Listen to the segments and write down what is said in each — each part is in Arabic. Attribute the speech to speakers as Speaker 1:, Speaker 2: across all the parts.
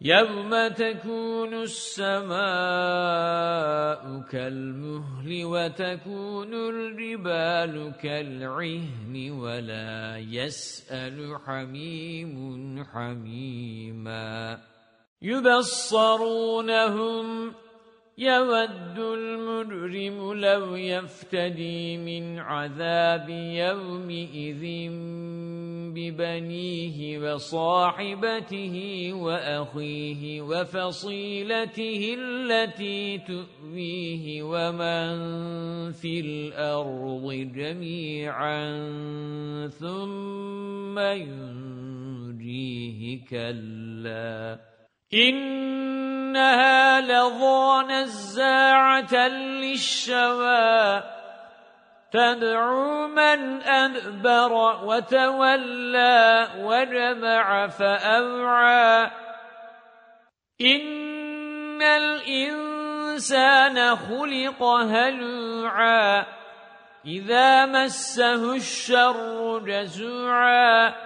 Speaker 1: يوم تكون السماء كالمهل وتكون الجبال كالعهن ولا يسأل حميم حميما يبصرونهم يود المجرم لو يفتدي من عذاب يومئذ ببنيه وصاحبته وأخيه وفصيلته التي تؤويه ومن في الأرض جميعا ثم ينجيه كلا إنها لظى نزاعة للشوى. تدعو من أدبر وتولى وجمع فأوعى. إن الإنسان خلق هلوعا. إذا مسه الشر جزوعا.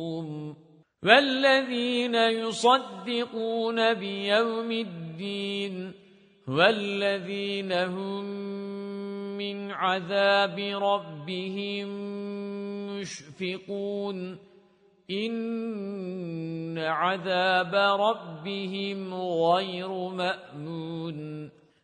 Speaker 1: وَالَّذِينَ يُصَدِّقُونَ بِيَوْمِ الدِّينِ وَالَّذِينَ هُمْ مِنْ عَذَابِ رَبِّهِمْ مُشْفِقُونَ إِنَّ عَذَابَ رَبِّهِمْ غَيْرُ مَأْمُونٍ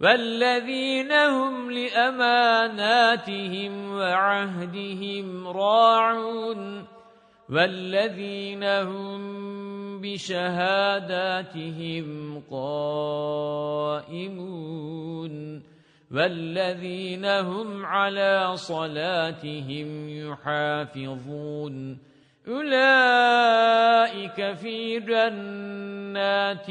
Speaker 1: وَالَّذِينَ هُمْ لِأَمَانَاتِهِمْ وَعَهْدِهِمْ رَاعُونَ وَالَّذِينَ هُمْ بِشَهَادَاتِهِمْ قَائِمُونَ وَالَّذِينَ هُمْ عَلَى صَلَاتِهِمْ يُحَافِظُونَ أُولَئِكَ فِي جَنَّاتٍ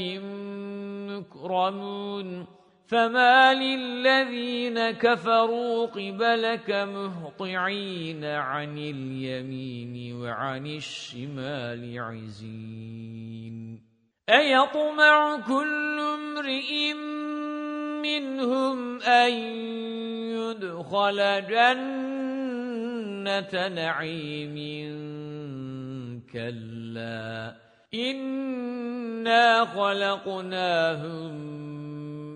Speaker 1: مُكْرَمُونَ فَمَا لِلَّذِينَ كَفَرُوا قِبَلَكَ مُهْطِعِينَ عَنِ الْيَمِينِ وَعَنِ الشِّمَالِ عِزِينَ أَيَطْمَعُ كُلُّ امْرِئٍ مِّنْهُمْ أَن يُدْخَلَ جَنَّةَ نَعِيمٍ كَلَّا إِنَّا خَلَقْنَاهُمْ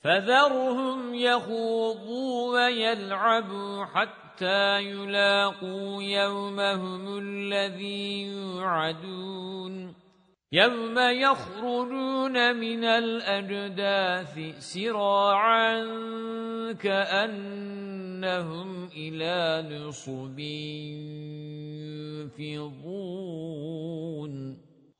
Speaker 1: فَذَرْهُمْ يَخُوضُوا وَيَلْعَبُوا حَتَّى يُلاقُوا يَوْمَهُمُ الَّذِي يُوعَدُونَ. يَوْمَ يَخْرُجُونَ مِنَ الْأَجْدَاثِ سِرَاعًا كَأَنَّهُمْ إِلَى نُصُبٍ يُوفِضُونَ